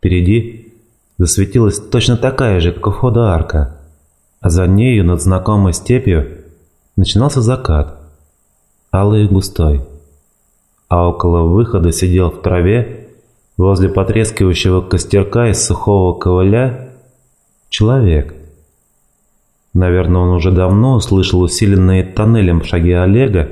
Впереди засветилась точно такая же, как у входа арка, а за нею над знакомой степью начинался закат, алый и густой. А около выхода сидел в траве, возле потрескивающего костерка из сухого ковыля, человек. Наверное, он уже давно услышал усиленные тоннелем шаги Олега,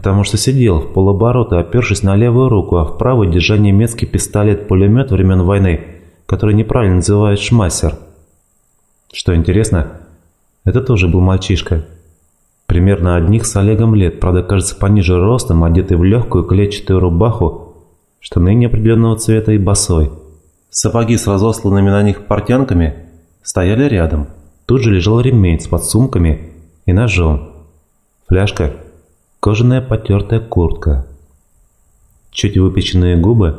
потому что сидел в полоборота, опершись на левую руку, а в правой держа немецкий пистолет-пулемет времен войны, который неправильно называют «шмассер». Что интересно, это тоже был мальчишка. Примерно одних с Олегом лет, правда, кажется, пониже ростом, одетый в легкую клетчатую рубаху, штаны неопределенного цвета и босой. Сапоги с разосланными на них портянками стояли рядом. Тут же лежал ремень с подсумками и ножом. Фляжка кожаная потертая куртка. Чуть выпеченные губы,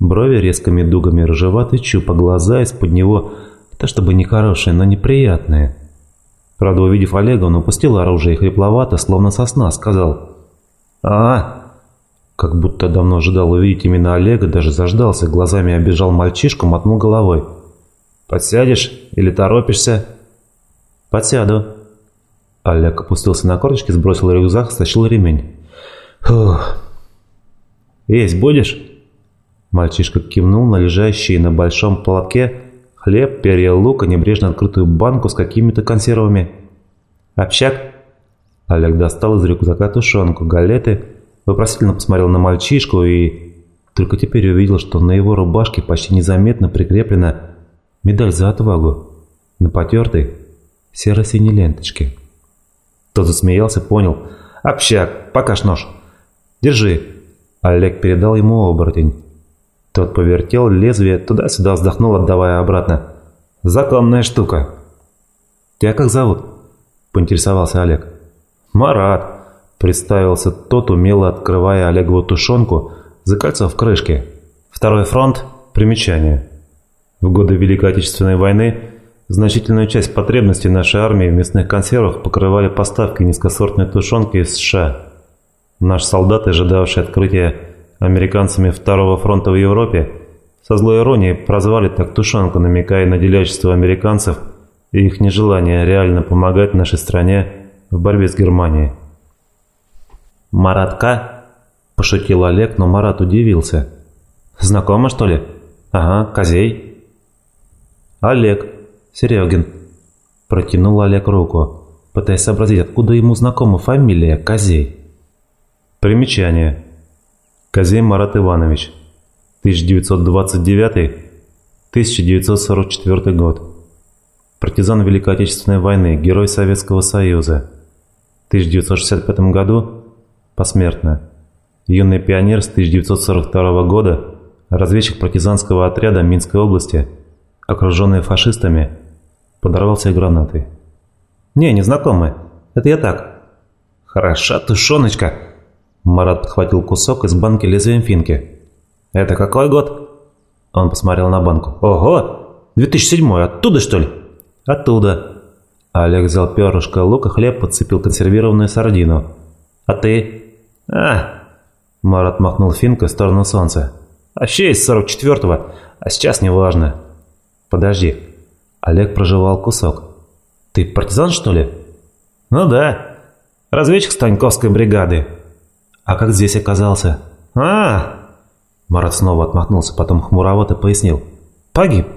брови резкими дугами рыжеватый чуб, а глаза из-под него, то чтобы не хорошие, но неприятные. Правда, увидев Олега, он упустил оружие и хрипловато, словно сосна, сказал «А, как будто давно ожидал увидеть именно Олега, даже заждался, глазами обижал мальчишку, мотнул головой. «Подсядешь или торопишься?» «Подсяду», Олег опустился на корточки, сбросил рюкзак, стащил ремень. «Фух. Есть будешь?» Мальчишка кивнул на лежащий на большом платке хлеб, перья лука, небрежно открытую банку с какими-то консервами. «Общак?» Олег достал из рюкзака тушенку, галеты, вопросительно посмотрел на мальчишку и только теперь увидел, что на его рубашке почти незаметно прикреплена медаль за отвагу на потертой серо-синей ленточке. Тот засмеялся, понял. «Общак, покаж нож». «Держи». Олег передал ему оборотень. Тот повертел лезвие, туда-сюда вздохнул, отдавая обратно. «Законная штука». «Тебя как зовут?» – поинтересовался Олег. «Марат», – представился тот, умело открывая Олегову тушенку, за кольцо в крышке. «Второй фронт. Примечание. В годы Великой Отечественной войны Значительную часть потребностей нашей армии в мясных консервах покрывали поставки низкосортной тушенки из США. Наши солдаты, ожидавшие открытия американцами Второго фронта в Европе, со злой иронией прозвали так тушенку, намекая на делячество американцев и их нежелание реально помогать нашей стране в борьбе с Германией. «Маратка?» – пошутил Олег, но Марат удивился. «Знакомо, что ли?» «Ага, Козей». «Олег», «Серегин», – протянул Олег руку, пытаясь сообразить, откуда ему знакома фамилия Козей. Примечание. Козей Марат Иванович, 1929-1944 год. Партизан Великой Отечественной войны, Герой Советского Союза. В 1965 году посмертно. Юный пионер с 1942 года, разведчик партизанского отряда Минской области, окруженный фашистами, подорвал себе гранатой. «Не, незнакомые. Это я так». «Хороша тушеночка!» Марат подхватил кусок из банки лезвием финки. «Это какой год?» Он посмотрел на банку. «Ого! 2007 Оттуда, что ли?» «Оттуда». Олег взял перышко лука, хлеб, подцепил консервированную сардину. «А ты?» «А!» Марат махнул финкой в сторону солнца. «Вообще из 44-го, а сейчас неважно». «Подожди, Олег проживал кусок. «Ты партизан, что ли?» «Ну да. Разведчик Станьковской бригады». «А как здесь оказался?» «А!» Марат снова отмахнулся, потом хмуровато пояснил. «Погиб.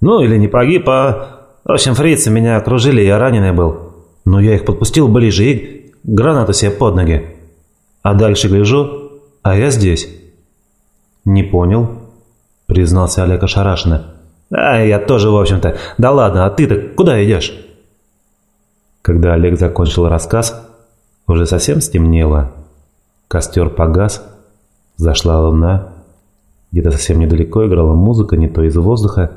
Ну или не погиб, а... В общем, фрицы меня окружили, я раненый был. Но я их подпустил ближе и гранату себе под ноги. А дальше гляжу, а я здесь». «Не понял», признался Олег ошарашенно. «А, я тоже, в общем-то. Да ладно, а ты-то куда идешь?» Когда Олег закончил рассказ, уже совсем стемнело. Костер погас, зашла луна. Где-то совсем недалеко играла музыка, не то из воздуха.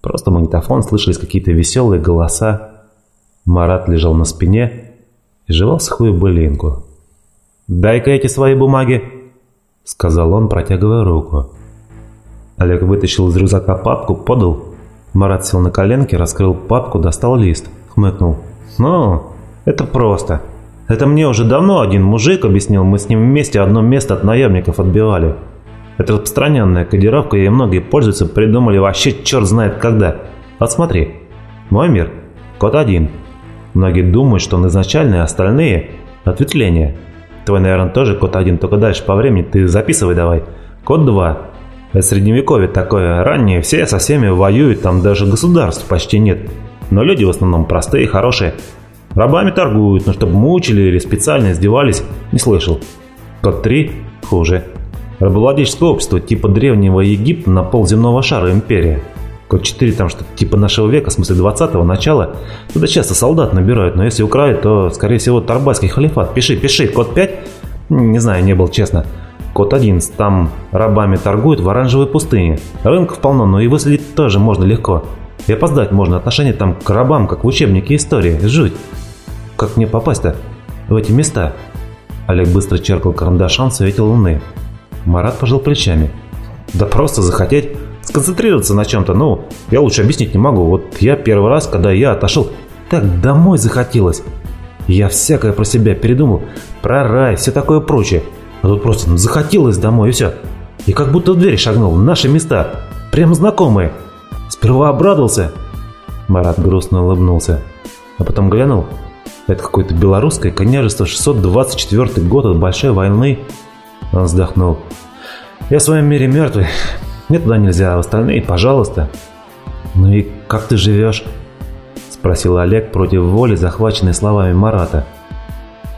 Просто магнитофон, слышались какие-то веселые голоса. Марат лежал на спине и жевал сухую былинку. «Дай-ка эти свои бумаги!» — сказал он, протягивая руку. Олег вытащил из рюкзака папку, подал. Марат сел на коленки, раскрыл папку, достал лист, хмыкнул. «Ну, это просто. Это мне уже давно один мужик объяснил, мы с ним вместе одно место от наемников отбивали. Это распространенная кодировка, и многие пользуются, придумали вообще черт знает когда. Вот смотри. Мой мир. Код 1. Многие думают, что он изначальный, а остальные – ответвления. Твой, наверное, тоже код 1, только дальше по времени ты записывай давай. Код 2. Средневековье такое раннее, все со всеми воюют, там даже государств почти нет. Но люди в основном простые, хорошие. Рабами торгуют, но чтобы мучили или специально издевались, не слышал. Код 3 хуже. Рабовладельческое общество типа древнего Египта на полземного шара империя. Код 4 там что-то типа нашего века, в смысле 20-го начала. Туда часто солдат набирают, но если украют, то, скорее всего, Тарбайский халифат. Пиши, пиши, код 5? Не знаю, не был честно. Код 11, там рабами торгуют в оранжевой пустыне. Рынков полно, но и выследить тоже можно легко. И опоздать можно, отношение там к рабам, как в учебнике истории. Жуть. Как мне попасть-то в эти места? Олег быстро черкал карандашом в свете луны. Марат пожал плечами. Да просто захотеть сконцентрироваться на чем-то. Ну, я лучше объяснить не могу. Вот я первый раз, когда я отошел, так домой захотелось. Я всякое про себя передумал. Про рай, все такое прочее. А тут просто захотелось домой и все. И как будто в дверь шагнул. Наши места. Прям знакомые. Сперва обрадовался. Марат грустно улыбнулся. А потом глянул. Это какое-то белорусское княжество 624 год от Большой войны. Он вздохнул. Я в своем мире мертвый. Мне туда нельзя, а остальные, пожалуйста. Ну и как ты живешь? Спросил Олег против воли, захваченный словами Марата.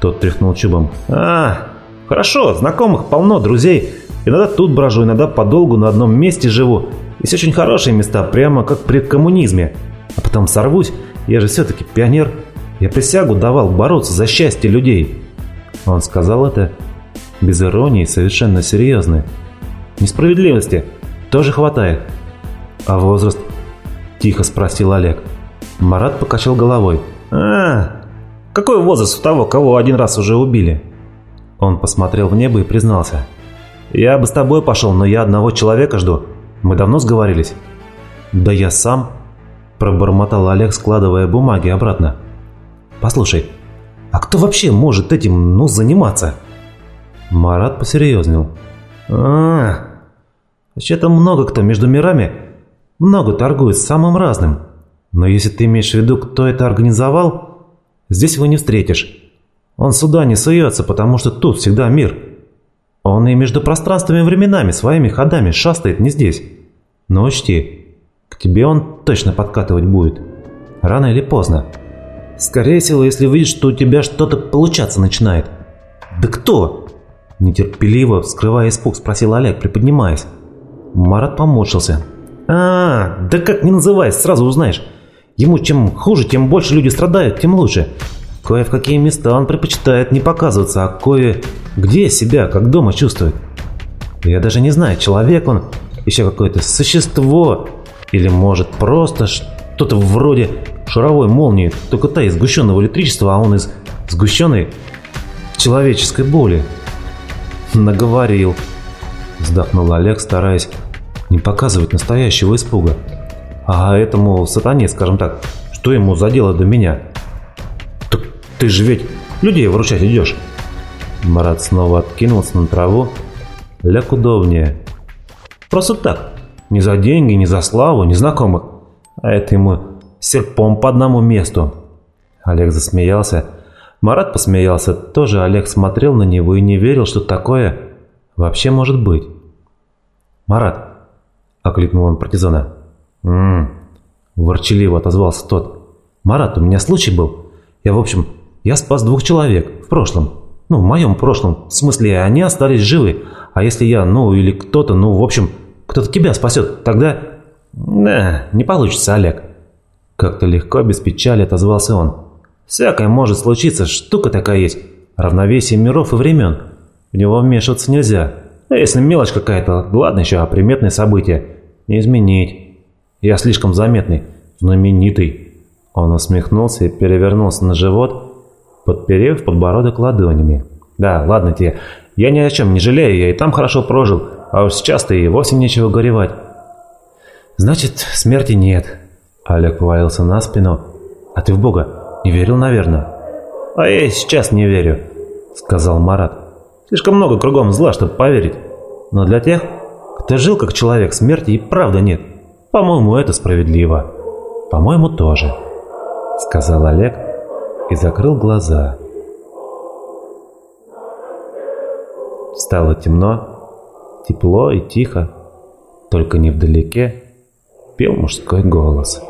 Тот тряхнул чубом. А, хорошо, знакомых полно, друзей. Иногда тут брожу, иногда подолгу на одном месте живу. Есть очень хорошие места, прямо как при коммунизме. А потом сорвусь, я же все-таки пионер. Я присягу давал бороться за счастье людей. Он сказал это без иронии, совершенно серьезно. Несправедливости тоже хватает. А возраст? Тихо спросил Олег. Марат покачал головой. А, какой возраст у того, кого один раз уже убили? Он посмотрел в небо и признался. Я бы с тобой пошел, но я одного человека жду. Мы давно сговорились. Да я сам, пробормотал Олег, складывая бумаги обратно. Послушай, а кто вообще может этим, ну, заниматься? Марат посерьезнел. А, вообще-то много кто между мирами много торгует самым разным. Но если ты имеешь в виду, кто это организовал, здесь его не встретишь. Он сюда не суется, потому что тут всегда мир. Он и между пространствами и временами своими ходами шастает не здесь. Но учти, к тебе он точно подкатывать будет. Рано или поздно. Скорее всего, если увидит, что у тебя что-то получаться начинает. Да кто? Нетерпеливо, вскрывая испуг, спросил Олег, приподнимаясь. Марат поморщился. «А, да как не называй, сразу узнаешь. Ему чем хуже, тем больше люди страдают, тем лучше. Кое в какие места он предпочитает не показываться, а кое где себя, как дома чувствует. Я даже не знаю, человек он, еще какое-то существо, или может просто что-то вроде шаровой молнии, только та из сгущенного электричества, а он из сгущенной человеческой боли. Наговорил. Вздохнул Олег, стараясь не показывать настоящего испуга. А этому сатане, скажем так, что ему за дело до меня? Ты же ведь людей выручать идешь. Марат снова откинулся на траву. Ляг удобнее. Просто так. Не за деньги, не за славу, не знакомых. А это ему серпом по одному месту. Олег засмеялся. Марат посмеялся. Тоже Олег смотрел на него и не верил, что такое вообще может быть. «Марат!» – окликнул он партизана. «М-м-м!» – ворчаливо отозвался тот. «Марат, у меня случай был. Я, в общем, я спас двух человек в прошлом. Ну, в моем прошлом. В смысле, они остались живы. А если я, ну, или кто-то, ну, в общем, кто-то тебя спасет, тогда...» «Да, не получится, Олег». Как-то легко, без печали отозвался он. «Всякое может случиться, штука такая есть. Равновесие миров и времен. В него вмешиваться нельзя. А если мелочь какая-то, ладно еще, а приметные события. Не изменить. Я слишком заметный, знаменитый». Он усмехнулся и перевернулся на живот, подперев подбородок ладонями. «Да, ладно тебе. Я ни о чем не жалею, я и там хорошо прожил, а уж сейчас-то и вовсе нечего горевать». «Значит, смерти нет». Олег повалился на спину. «А ты в Бога не верил, наверное?» «А я сейчас не верю», — сказал Марат. «Слишком много кругом зла, чтобы поверить. Но для тех, Кто жил как человек, смерти и правда нет. По-моему, это справедливо. По-моему, тоже», — сказал Олег и закрыл глаза. Стало темно, тепло и тихо, только невдалеке пел мужской голос.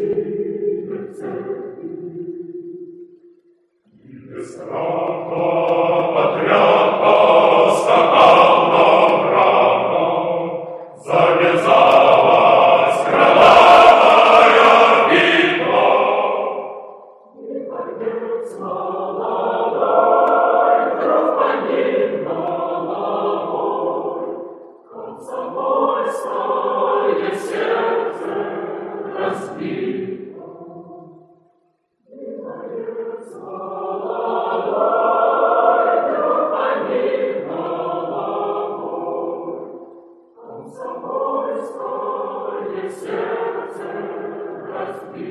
Spirit, Son, life.